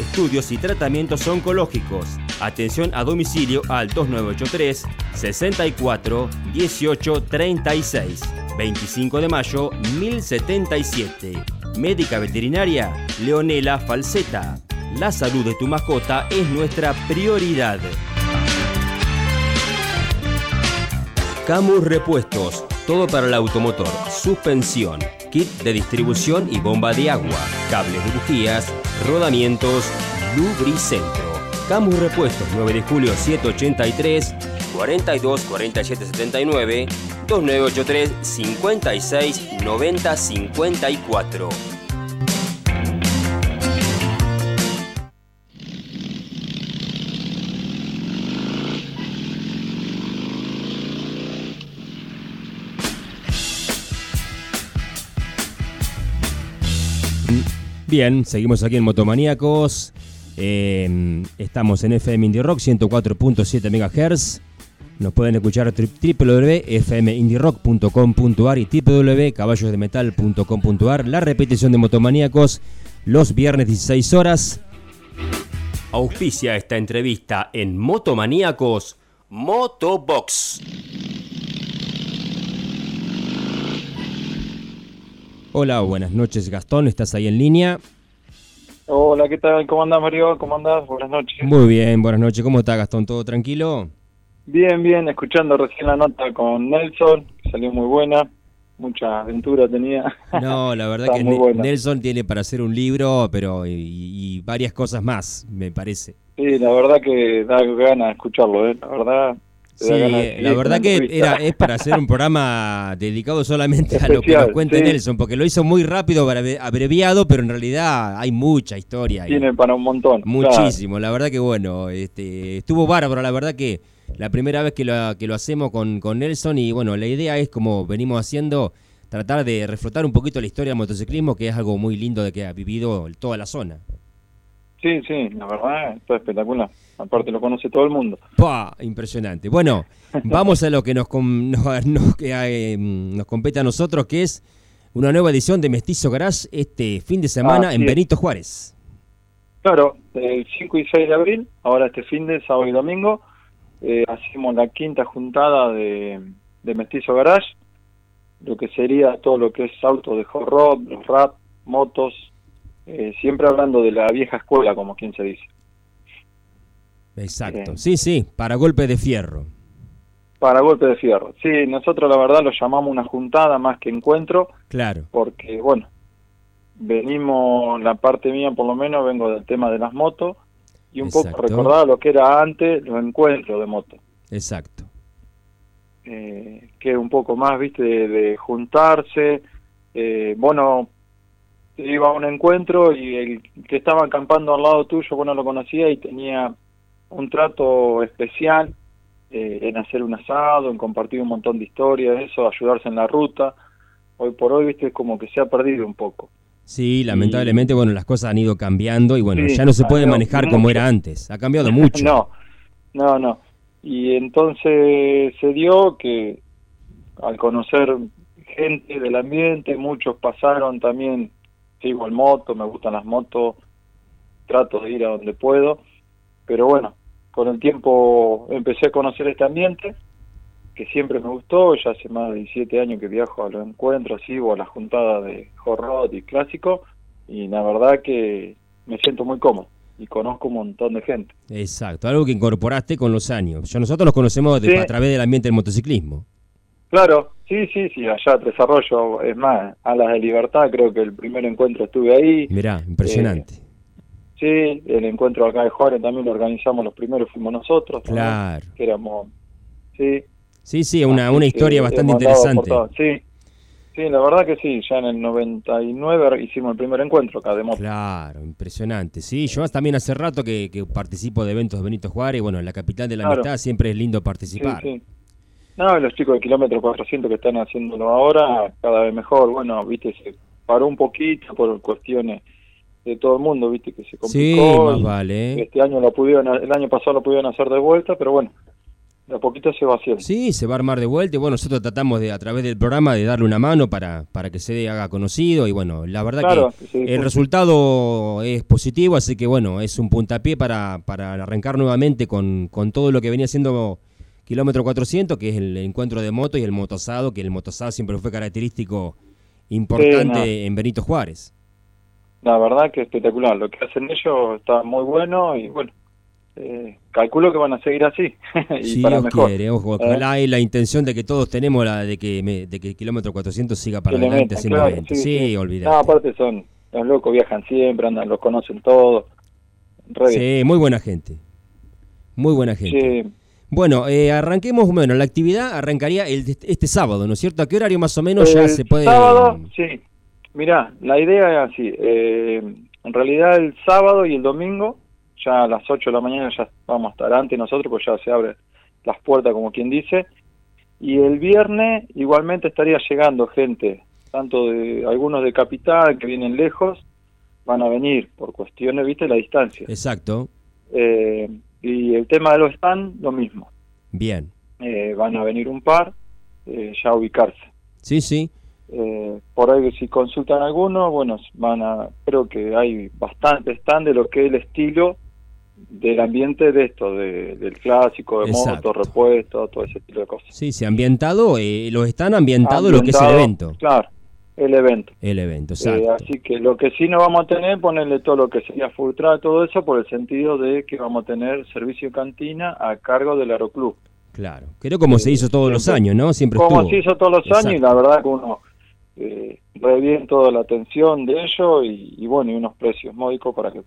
estudios y tratamientos oncológicos. Atención a domicilio al 2983 64 18 36. 25 de mayo 1077. Médica veterinaria Leonela Falseta. La salud de tu mascota es nuestra prioridad. Camus Repuestos, todo para el automotor, suspensión, kit de distribución y bomba de agua, cables de bujías, rodamientos, lubricentro. Camus Repuestos, 9 de julio 783, 42 47 79, 2983 56 90 54. Bien, seguimos aquí en Motomaníacos. Eh, estamos en FM Indie Rock 104.7 MHz. Nos pueden escuchar www.fmindirock.com.ar y www.caballosdemetal.com.ar. La repetición de Motomaníacos los viernes 16 horas. Auspicia esta entrevista en Motomaníacos Motobox. Hola, buenas noches Gastón, ¿estás ahí en línea? Hola, ¿qué tal? ¿Cómo andás Mario? ¿Cómo andás? Buenas noches. Muy bien, buenas noches. ¿Cómo está Gastón? ¿Todo tranquilo? Bien, bien, escuchando recién la nota con Nelson, salió muy buena, mucha aventura tenía. No, la (laughs) verdad que Nelson tiene para hacer un libro, pero y, varias cosas más, me parece. Sí, la verdad que da ganas de escucharlo, ¿eh? la verdad Sí, la verdad que era, es para hacer un programa dedicado solamente a lo que nos cuente Nelson, porque lo hizo muy rápido, abreviado, pero en realidad hay mucha historia. Tiene para un montón. Muchísimo, la verdad que bueno, este, estuvo bárbaro, la verdad que la primera vez que lo, que lo hacemos con, con Nelson y bueno, la idea es como venimos haciendo, tratar de reflotar un poquito la historia del motociclismo, que es algo muy lindo de que ha vivido toda la zona. Sí, sí, la verdad, está espectacular. Aparte lo conoce todo el mundo. ¡Pah! Impresionante. Bueno, (laughs) vamos a lo que nos, (laughs) nos, eh, nos compete a nosotros, que es una nueva edición de Mestizo Garage este fin de semana en Benito Juárez. Claro, el 5 y 6 de abril, ahora este fin de sábado y domingo, eh, hacemos la quinta juntada de, de Mestizo Garage, lo que sería todo lo que es auto de hot rod, los rap, motos, eh, siempre hablando de la vieja escuela, como quien se dice. Exacto, sí, sí, para golpe de fierro. Para golpe de fierro. Sí, nosotros la verdad lo llamamos una juntada más que encuentro. Claro. Porque, bueno, venimos, la parte mía por lo menos, vengo del tema de las motos y un poco recordar lo que era antes los encuentros de moto. Exacto. Eh, que un poco más, viste, de, juntarse. Eh, bueno, iba a un encuentro y el que estaba acampando al lado tuyo, bueno, lo conocía y tenía un trato especial eh, en hacer un asado, en compartir un montón de historias, eso, ayudarse en la ruta. Hoy por hoy, viste, es como que se ha perdido un poco. Sí, lamentablemente, bueno, las cosas han ido cambiando y bueno, ya no se puede manejar como era antes, ha cambiado mucho. (laughs) no, no, no. Y entonces se dio que al conocer gente del ambiente, muchos pasaron también sigo el moto, me gustan las motos, trato de ir a donde puedo, pero bueno, con el tiempo empecé a conocer este ambiente, que siempre me gustó, ya hace más de 17 años que viajo a los encuentros, sigo a las juntadas de hot y clásico, y la verdad que me siento muy cómodo y conozco un montón de gente. Exacto, algo que incorporaste con los años. Ya nosotros los conocemos a través del ambiente del motociclismo. Claro, sí, sí, sí, allá Tres Arroyos, es más, a las de Libertad, creo que el primer encuentro estuve ahí. Mirá, impresionante. Eh, sí, el encuentro acá de Juárez también lo organizamos los primeros, fuimos nosotros. Claro. que éramos, sí. Sí, sí, una, una historia bastante interesante. Sí, sí, la verdad que sí, ya en el 99 hicimos el primer encuentro acá de moto. Claro, impresionante. Sí, yo también hace rato que, participo de eventos de Benito Juárez, bueno, en la capital de la amistad siempre es lindo participar. Sí, sí. No, los chicos de kilómetro 400 que están haciéndolo ahora, cada vez mejor. Bueno, viste, se paró un poquito por cuestiones de todo el mundo, viste, que se complicó. Sí, más vale. Este año lo pudieron, el año pasado lo pudieron hacer de vuelta, pero bueno, de a poquito se va haciendo. Sí, se va a armar de vuelta y bueno, nosotros tratamos de a través del programa de darle una mano para, para que se haga conocido y bueno, la verdad Claro, que el resultado es positivo, así que bueno, es un puntapié para, para arrancar nuevamente con, con todo lo que venía siendo kilómetro 400, que es el encuentro de moto y el motosado, que el motosado siempre fue característico importante no. en Benito Juárez. La verdad que espectacular. Lo que hacen ellos está muy bueno y bueno, eh, calculo que van a seguir así (laughs) y si para Dios mejor. quiere, ojo, ojalá hay la intención de que todos tenemos la de que, me- de que el kilómetro 400 siga para adelante haciendo claro, sí, Sí. No, aparte son, los locos viajan siempre, andan, los conocen todos. Re bien. Sí, muy buena gente. Muy buena gente. Sí, Bueno, eh, arranquemos, bueno, la actividad arrancaría el, este sábado, ¿no es cierto? ¿A qué horario más o menos ya El se puede...? sábado, sí. Mirá, la idea es así. eh, en realidad el sábado y el domingo, ya a las 8 de la mañana ya vamos a estar antes nosotros, pues ya se abren las puertas, como quien dice. Y el viernes igualmente estaría llegando gente, tanto de algunos de Capital que vienen lejos, van a venir por cuestiones, viste, la distancia. Exacto, Eh, y el tema de los stands, lo mismo. bien. Eh, van a venir un par, eh, ya a ubicarse. Sí, sí, Eh, por ahí si consultan algunos, bueno, van a, creo que hay bastante stand de lo que es el estilo del ambiente de esto, de, del clásico, de Exacto. moto, repuesto, todo ese estilo de cosas. sí, se ha ambientado, eh, los están ambientados lo que es el Ambientado, evento. Claro, el evento. El evento, Eh, exacto. así que lo que sí no vamos a tener, ponerle todo lo que sería full track, todo eso, por el sentido de que vamos a tener servicio de cantina a cargo del Aeroclub. Claro. Creo como se hizo todos los años, ¿no? Siempre como estuvo. se hizo todos los años y Exacto. la verdad que uno eh, re bien toda la atención de ellos y, y bueno, y unos precios módicos para que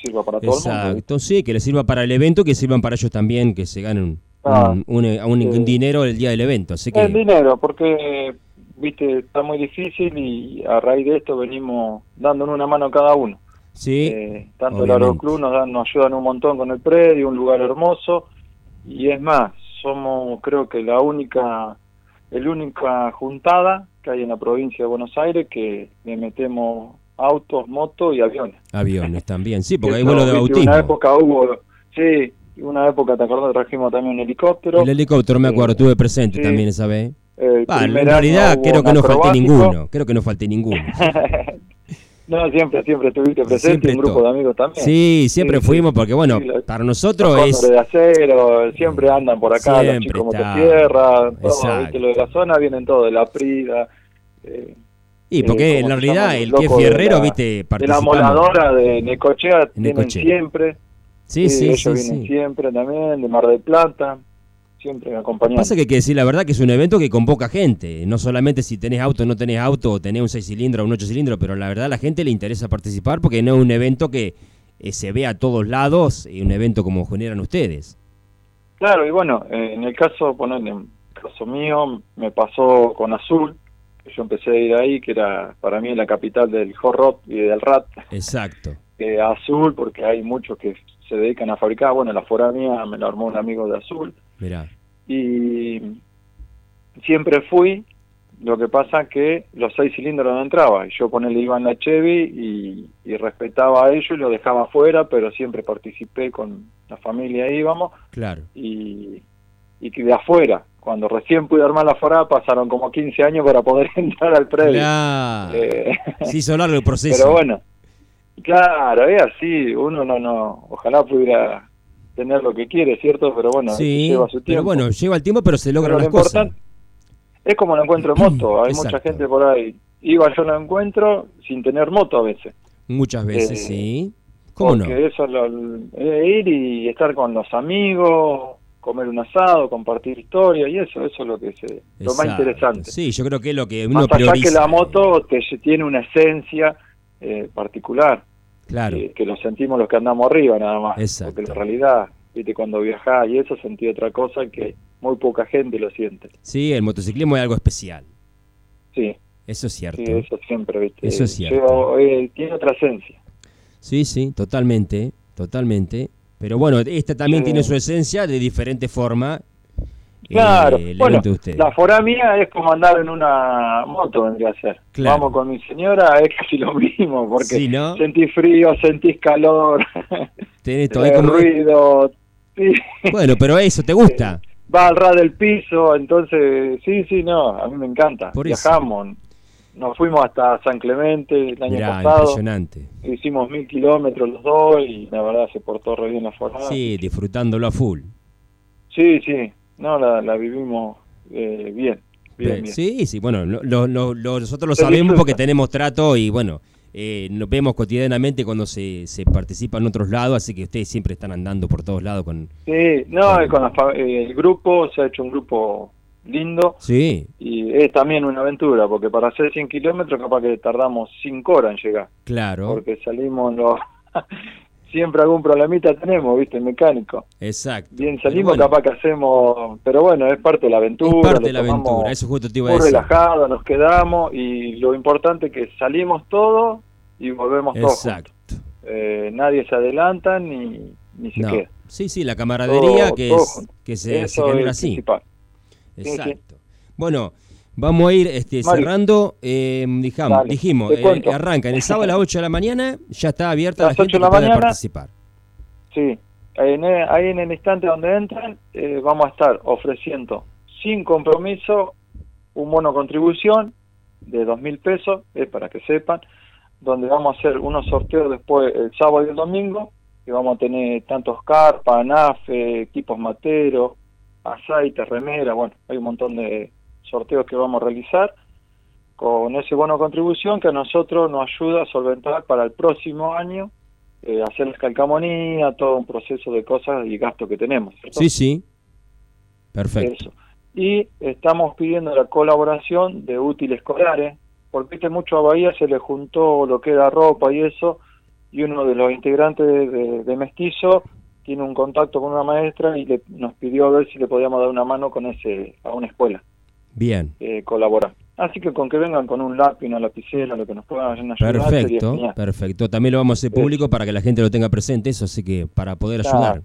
sirva para todo el mundo. Exacto, sí, que les sirva para el evento, que sirvan para ellos también, que se ganen un, Ah, un- un- un- un sí. dinero el día del evento. Así que, El dinero, porque, viste, está muy difícil y a raíz de esto venimos dándonos una mano a cada uno. sí, Eh, tanto el obviamente. Aeroclub nos, dan, nos ayudan un montón con el predio, un lugar hermoso. Y es más, somos creo que la única, el única juntada que hay en la provincia de Buenos Aires que le metemos autos, motos y aviones. aviones también. Sí, porque (laughs) hay vuelo de bautismo. Una época hubo, sí, una época, ¿te acordás? Trajimos también un helicóptero. El helicóptero, me acuerdo, Eh, estuve presente sí. también esa vez. Va, en realidad creo que no falté ninguno. Creo que no falté ninguno. (laughs) no, siempre, siempre estuviste presente Siempre un grupo estuvo. de amigos también. Sí, siempre Sí, fuimos porque, bueno, Sí, la- para Los nosotros es... cóndores de acero, siempre andan por acá, los Siempre chicos está. motosierra, todo. ¿viste? lo de la zona vienen todos, de la Prida, eh, Y eh, porque en ¿cómo la se realidad el Los que fierrero, la- viste, de la participamos. moladora de Necochea, tienen Necochea. siempre, Sí, sí, ellos sí. vienen sí. siempre también, de Mar del Plata, siempre acompañando. Pasa que hay que decir la verdad que es un evento que convoca gente, no solamente si tenés auto o no tenés auto, o tenés un 6 cilindros o un 8 cilindros, pero la verdad a la gente le interesa participar porque no es un evento que eh, se ve a todos lados, y un evento como generan ustedes. Claro, y bueno, eh, en el caso, ponerle, en el caso mío, me pasó con Azul, que yo empecé a ir ahí, que era para mí la capital del hot rod y del rat, Exacto. (laughs) eh, Azul, porque hay muchos que se dedican a fabricar, bueno, la fora mía me la armó un amigo de Azul, Mirá. y siempre fui, lo que pasa que los seis cilindros no entraba, y yo ponerle iba en la Chevy y, y respetaba a ellos y lo dejaba afuera, pero siempre participé con la familia, íbamos, Claro. y, y que de afuera, cuando recién pude armar la forada, pasaron como 15 años para poder (laughs) entrar al predio. Claro. Eh, hizo largo el proceso. pero bueno, claro, es así, uno no, no, ojalá pudiera tener lo que quiere, ¿cierto? Pero bueno, sí, lleva su tiempo. pero bueno, lleva el tiempo, pero se logran Pero las lo cosas. es como lo encuentro en (clears throat) moto, hay mucha gente por ahí, iba yo lo encuentro sin tener moto a veces. Muchas veces, Eh, sí. ¿Cómo no? Porque eso, lo, eh, ir y estar con los amigos, comer un asado, compartir historia y eso, eso es lo que se, lo más interesante. Sí, yo creo que es lo que uno allá prioriza. que la moto te, tiene una esencia eh, particular, Claro. eh, que lo sentimos los que andamos arriba nada más. Exacto. Porque en realidad, viste, cuando viajás y eso sentí otra cosa que muy poca gente lo siente. Sí, el motociclismo es algo especial. Sí, Eso es cierto. sí, eso siempre, viste. Eso es cierto. Eh, tiene otra esencia. Sí, sí, totalmente, totalmente. Pero bueno, esta también Sí. tiene su esencia de diferente forma. Claro, el bueno, la forá mía es como andar en una moto, vendría a ser. Claro. Vamos con mi señora, es casi lo mismo, porque Sí, ¿no? sentís frío, sentís calor, Tenés (laughs) todo ahí eh, como- ruido, sí. Bueno, pero eso, ¿te gusta? (laughs) va al ras del piso, entonces, sí, sí, no, a mí me encanta. Por eso. Viajamos, nos fuimos hasta San Clemente el año Mirá, pasado, impresionante. hicimos mil kilómetros los dos y la verdad se portó re bien la forá. Sí, disfrutándolo a full. sí, sí, no, la, la vivimos eh, bien, bien, bien. Sí, sí, bueno, lo- lo- lo- lo- nosotros lo sabemos porque tenemos trato y bueno, eh, nos vemos cotidianamente cuando se, se participa en otros lados, así que ustedes siempre están andando por todos lados con... Sí, no, y con la eh, el grupo se ha hecho un grupo lindo. Sí, y es también una aventura, porque para hacer 100 kilómetros capaz que tardamos 5 horas en llegar, claro, porque salimos los... Siempre algún problemita tenemos, viste, mecánico. exacto. Bien salimos, bueno, capaz que hacemos, pero bueno, es parte de la aventura. es parte de la aventura, eso justo te iba a decir. relajado, nos quedamos y lo importante es que salimos todos y volvemos todos. Exacto. Eh, nadie se adelanta ni, ni se No. queda. Sí, sí, la camaradería Todo- que, todo es, que se, se genera es así. principal. sí. Exacto. Bueno, vamos a ir este, cerrando. eh, dijamos, Dale, dijimos, eh, arranca en el sábado a las 8 de la mañana, ya está abierta Las la gente 8 de la que puede mañana. participar. Sí, en ahí en el instante donde entran, eh, vamos a estar ofreciendo sin compromiso un bono contribución de dos mil pesos, es para que sepan, donde vamos a hacer unos sorteos después el sábado y el domingo, que vamos a tener tantos carpas, nafe, equipos materos, aceite, remera, bueno, hay un montón de sorteos que vamos a realizar con ese bono contribución que a nosotros nos ayuda a solventar para el próximo año eh, hacer las calcamonías, todo un proceso de cosas y gastos que tenemos. ¿cierto? Sí, sí. Perfecto. Eso. Y estamos pidiendo la colaboración de útiles escolares, porque viste mucho a Bahía se le juntó lo que era ropa y eso, y uno de los integrantes de, de- de Mestizo tiene un contacto con una maestra y le, nos pidió a ver si le podíamos dar una mano con ese a una escuela, Bien. eh, colaborar. Así que con que vengan con un lápiz, una lapicera, lo que nos puedan ayudar, Perfecto, perfecto. También lo vamos a hacer Eso. público para que la gente lo tenga presente, eso así que para poder Claro. ayudar.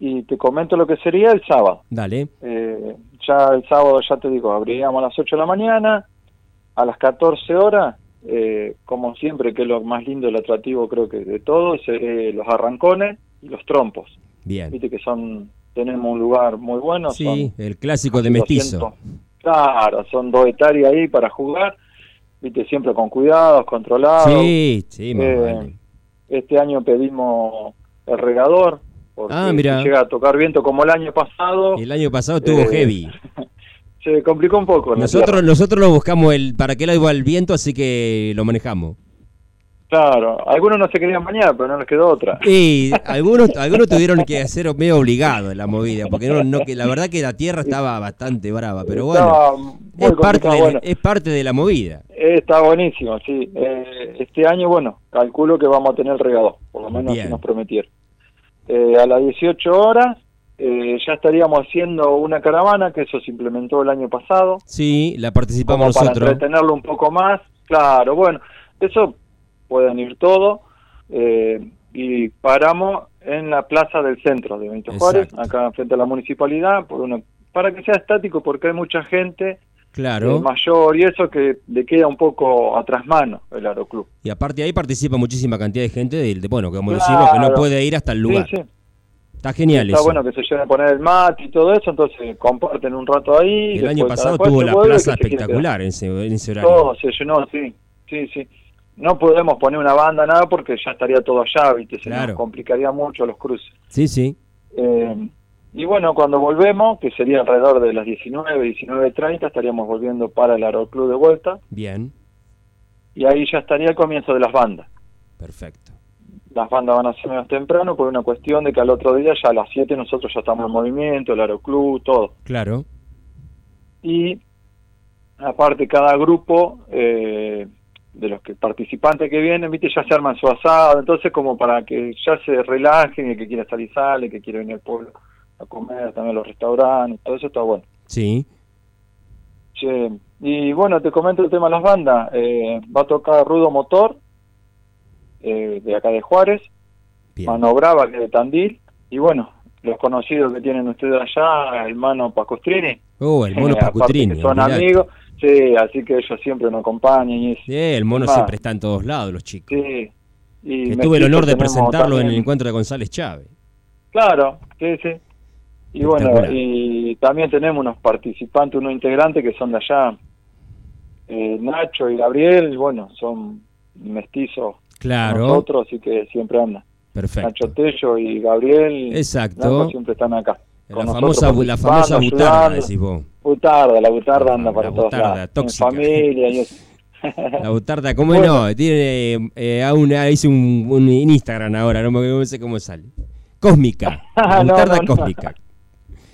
Y te comento lo que sería el sábado. Dale. Eh, ya el sábado, ya te digo, abríamos a las 8 de la mañana, a las 14 horas, eh, como siempre, que es lo más lindo, el atractivo creo que de todos, eh, los arrancones y los trompos. Bien. Viste que son, tenemos un lugar muy bueno. Sí, son el clásico de 200 mestizo. Claro, son dos hectáreas ahí para jugar, viste, siempre con cuidados, controlados. Sí, sí, más Eh, vale. Este año pedimos el regador, porque Ah, mira. llega a tocar viento como el año pasado. El año pasado estuvo eh, heavy. (laughs) Se complicó un poco. Nosotros, nosotros lo buscamos el para qué lado iba el viento, así que lo manejamos. Claro, algunos no se querían bañar, pero no les quedó otra. Y algunos, algunos tuvieron que hacer medio obligado en la movida, porque no, no, que la verdad que la tierra estaba bastante brava, pero bueno, es parte, de, bueno, es parte de la movida. está buenísimo, sí. Eh, este año, bueno, calculo que vamos a tener regador, por lo menos Bien. así nos prometieron. Eh, a las 18 horas eh, ya estaríamos haciendo una caravana, que eso se implementó el año pasado, Sí, la como participamos para nosotros. entretenerlo un poco más. Claro, bueno, eso pueden ir todo. eh, y paramos en la plaza del centro de Benito Juárez, acá frente a la municipalidad, por una, para que sea estático, porque hay mucha gente Claro. eh, mayor y eso que le queda un poco atrás mano el aeroclub. Y aparte ahí participa muchísima cantidad de gente, de, de- bueno, como Claro. decimos, que no puede ir hasta el lugar. Sí, sí. Está genial Está eso. bueno que se lleven a poner el mate y todo eso, entonces comparten un rato ahí. el año pasado tuvo la plaza espectacular en ese, en ese horario. Todo se llenó, sí, sí, sí. No podemos poner una banda, nada, porque ya estaría todo allá, ¿viste? Se Claro. nos complicaría mucho los cruces. Sí, sí. Eh, y bueno, cuando volvemos, que sería alrededor de las 19, 19.30, estaríamos volviendo para el aeroclub de vuelta, Bien. y ahí ya estaría el comienzo de las bandas. Perfecto. las bandas van a ser menos temprano por una cuestión de que al otro día ya a las 7 nosotros ya estamos en movimiento, el aeroclub, todo. Claro. Y aparte cada grupo eh, de los que participantes que vienen, viste, ya se arman su asado, entonces como para que ya se relajen, el que quiera salir sale, el que quiere venir al pueblo a comer, también los restaurantes, todo eso está bueno. Sí. Che, y bueno, te comento el tema de las bandas. Eh, va a tocar Rudo Motor, eh, de acá de Juárez, Bien. Mano Brava, que es de Tandil. Y bueno, los conocidos que tienen ustedes allá, el Mano Pacostrini. Oh, el mono Eh, que Son amigos, sí, así que ellos siempre nos acompañan y el mono Va. siempre está en todos lados, los chicos. Sí. Y que tuve el honor de presentarlo en el encuentro de González Chávez. Claro, sí, sí. Y bueno, y también tenemos unos participantes, unos integrantes que son de allá. Eh, Nacho y Gabriel, bueno, son mestizos Claro, nosotros, así que siempre andan. perfecto. Nacho Tello y Gabriel Exacto. Siempre están acá. La famosa, la famosa butarda, decís vos. Butarda, la butarda anda La para todos butarda, lados. tóxica. En familia y eso. (laughs) La butarda, ¿cómo Bueno. no? Tiene, eh, a una, hice un, un Instagram ahora, no, me- no sé cómo sale. Cósmica. (laughs) La butarda no, no. cósmica.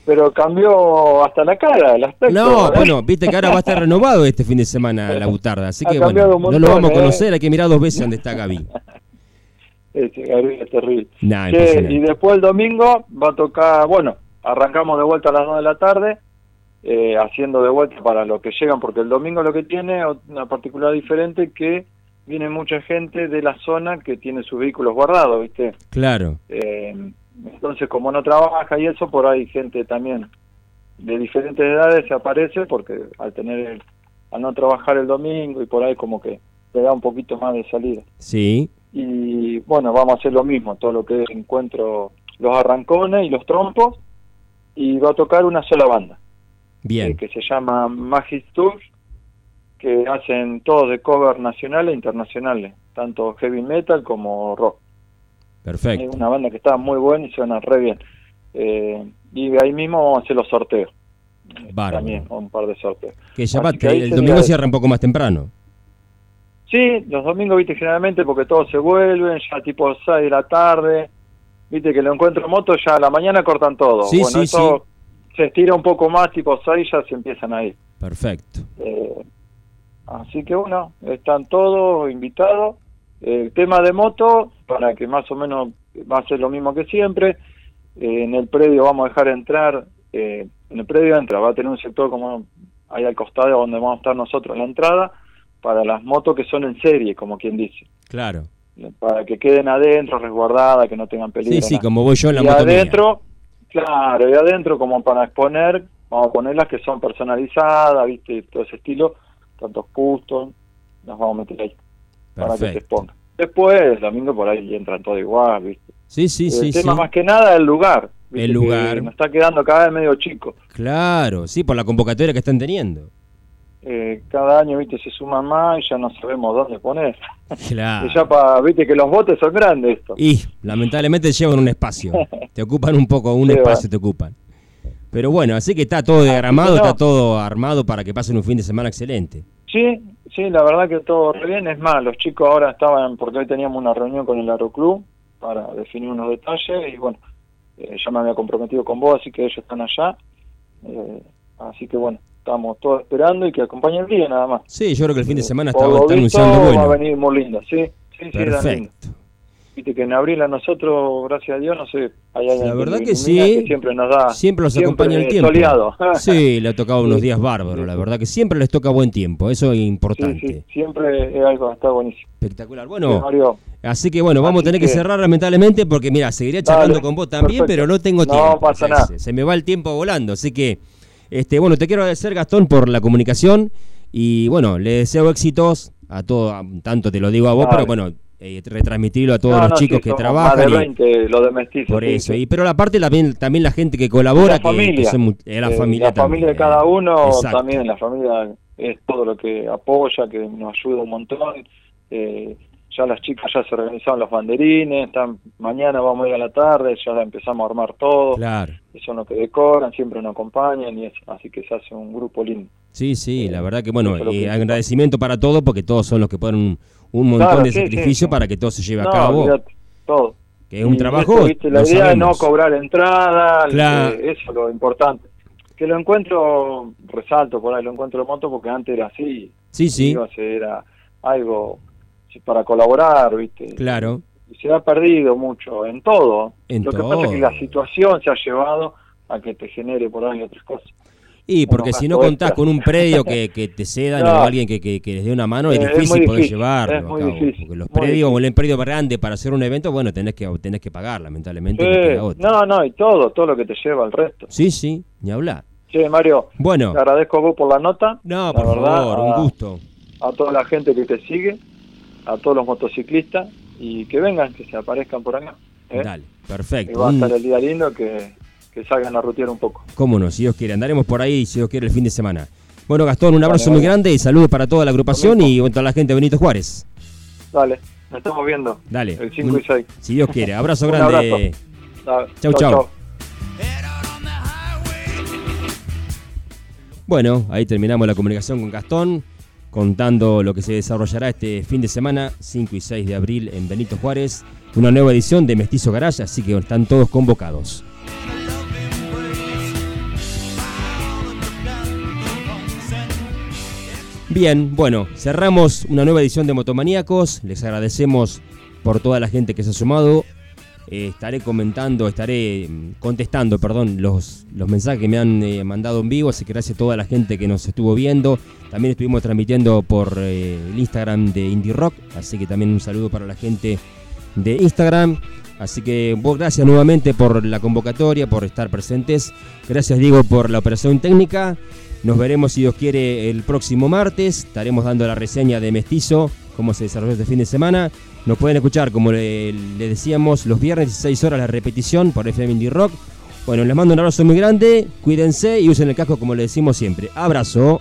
Pero cambió hasta la cara, el aspecto. No, bueno, viste que ahora va a estar renovado este fin de semana la (laughs) butarda, así Ha que bueno, no lo vamos a ¿eh? conocer, hay que mirar dos veces dónde está Gaby. Gabriel es terrible. Nah, Che, impresionante. y después el domingo va a tocar, bueno, arrancamos de vuelta a las 2 de la tarde, eh, haciendo de vuelta para los que llegan, porque el domingo lo que tiene una particularidad diferente que viene mucha gente de la zona que tiene sus vehículos guardados, ¿viste? Claro, Eh, entonces, como no trabaja y eso, por ahí gente también de diferentes edades se aparece, porque al tener el- al no trabajar el domingo y por ahí como que le da un poquito más de salida. Sí, y bueno, vamos a hacer lo mismo, todo lo que encuentro, los arrancones y los trompos, y va a tocar una sola banda, eh, bien, que se llama Magic Tours, que hacen todos de cover nacionales e internacionales, tanto heavy metal como rock. Es perfecto. una banda que está muy buena y suena re bien. Eh, y ahí mismo vamos a hacer los sorteos. Eh, Bárbaro. También, un par de sorteos. Que ya va, que el domingo cierra un poco más temprano. Sí, los domingos, viste, generalmente porque todos se vuelven, ya tipo 6 de la tarde, viste que lo encuentro en moto, ya a la mañana cortan todo. Sí, bueno, sí, eso se estira un poco más, tipo 6 ya se empiezan a ir. Perfecto. Eh, así que bueno, están todos invitados. El tema de moto, para que más o menos va a ser lo mismo que siempre, eh, en el predio vamos a dejar entrar, eh, en el predio entra, va a tener un sector como ahí al costado donde vamos a estar nosotros en la entrada, para las motos que son en serie, como quien dice, Claro. Para que queden adentro, resguardadas, que no tengan peligro. Sí, sí, nada. como voy yo en la y moto mía. adentro, claro, y adentro como para exponer, vamos a poner las que son personalizadas, viste, todo ese estilo, tantos custom, las vamos a meter ahí para que se Perfecto. exponga. Después, el domingo por ahí entran todo igual, viste. Sí, sí, el sí, sí. tema más que nada el lugar. viste, El que lugar. Nos está quedando cada vez medio chico. Claro, sí, por la convocatoria que están teniendo. Eh, cada año, viste, se suman más y ya no sabemos dónde poner. Claro. (laughs) Y ya para, viste que los botes son grandes esto. Y lamentablemente llevan un espacio. (laughs) Te ocupan un poco, un Sí, espacio va. te ocupan. Pero bueno, así que está todo diagramado, no. está todo armado para que pasen un fin de semana excelente. Sí, sí, la verdad que todo re bien. Es más, los chicos ahora estaban, porque hoy teníamos una reunión con el Aeroclub para definir unos detalles y bueno, eh, ya me había comprometido con vos, así que ellos están allá. Eh, así que bueno, estamos todos esperando y que acompañe el día nada más. Sí, yo creo que el fin de Eh, semana está, está anunciando Va a bueno. venir muy lindo, sí, sí, sí, lindo. Perfecto. Viste que en abril a nosotros, gracias a Dios, no sé, hay alguien La verdad que sí. siempre nos da, Siempre los acompaña el tiempo. soleado. (laughs) Sí, le ha tocado unos Sí. días bárbaros, la verdad que siempre les toca buen tiempo, eso es Sí, importante. sí, siempre es algo, está buenísimo. Espectacular. Sí, Bueno, así que bueno, vamos a tener que, que- cerrar lamentablemente porque mira, seguiría charlando Dale, con vos también, perfecto. pero no tengo No tiempo. pasa o sea, nada. Se, se me va el tiempo volando, así que este bueno, te quiero agradecer Gastón por la comunicación y bueno, le deseo éxitos a todos, tanto te lo digo a vos, pero bueno, eh, retransmitirlo a todos No, los no, chicos sí, que trabajan Más de y- 20, lo de mestizo. por sí, eso. sí. Y pero aparte también también la gente que colabora, la que, familia. que son eh, la Eh, familia la familia de cada uno Exacto. también, la familia es todo lo que apoya, que nos ayuda un montón. Eh, ya las chicas ya se organizaron los banderines, están, mañana vamos a ir a la tarde, ya empezamos a armar todo, Claro. y son los que decoran, siempre nos acompañan, y eso, así que se hace un grupo lindo. Sí, sí, Eh, la verdad que bueno, es principal. agradecimiento para todos porque todos son los que ponen un, un montón Claro, de sí, sacrificio sí. para que todo se lleve a cabo, todo. que es un Y trabajo. ¿viste? La idea es no cobrar entrada, Claro. eh, eso es lo importante. Que lo encuentro, resalto por ahí, lo encuentro moto porque antes era así, Sí, sí, era algo para colaborar, ¿viste? claro. Y se ha perdido mucho en todo. En Lo que pasa es que la situación se ha llevado a que te genere por ahí otras cosas. Y porque si no contás extra. con un predio que, que te cedan (laughs) No. o alguien que, que- que les dé una mano, es Eh, es difícil poder difícil, llevarlo. es muy a cabo, difícil, porque los predios, difícil. o el predio grande para hacer un evento, bueno, tenés que, tenés que pagar, lamentablemente. no Sí, no, no, y todo, todo lo que te lleva al resto. Sí, sí, ni hablar. Che, Mario, Bueno, te agradezco a vos por la nota. no, la por verdad, favor, un a- gusto. A toda la gente que te sigue, a todos los motociclistas y que vengan, que se aparezcan por acá. ¿eh? Dale, perfecto. va a estar el día lindo que, que salgan a rutear un poco. Cómo no, si Dios quiere. Andaremos por ahí, si Dios quiere, el fin de semana. Bueno, Gastón, un abrazo Vale, muy vale. grande y saludos para toda la agrupación y bueno, toda la gente de Benito Juárez. Dale, nos estamos viendo. Dale. El 5 Un- y 6. Si Dios quiere. Abrazo (laughs) grande. abrazo. Chau, chau. Bueno, ahí terminamos la comunicación con Gastón, contando lo que se desarrollará este fin de semana, 5 y 6 de abril en Benito Juárez. Una nueva edición de Mestizo Garage, así que están todos convocados. Bien, bueno, cerramos una nueva edición de Motomaníacos. Les agradecemos por toda la gente que se ha sumado. Eh, estaré comentando, estaré mm, contestando, perdón, los, los mensajes que me han eh, mandado en vivo. Así que gracias a toda la gente que nos estuvo viendo. También estuvimos transmitiendo por eh, el Instagram de Indie Rock. Así que también un saludo para la gente de Instagram. Así que vos gracias nuevamente por la convocatoria, por estar presentes. Gracias Diego por la operación técnica. Nos veremos si Dios quiere el próximo martes. Estaremos dando la reseña de Mestizo, cómo se desarrolló este fin de semana. Nos pueden escuchar, como le, le decíamos, los viernes 16 horas la repetición por FM Indie Rock. Bueno, les mando un abrazo muy grande, cuídense y usen el casco como le decimos siempre. Abrazo.